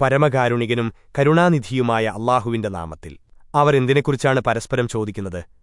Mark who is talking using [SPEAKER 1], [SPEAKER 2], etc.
[SPEAKER 1] പരമകാരുണികനും കരുണാനിധിയുമായ അള്ളാഹുവിന്റെ നാമത്തിൽ. അവർ എന്തിനെക്കുറിച്ചാണ് പരസ്പരം ചോദിക്കുന്നത്?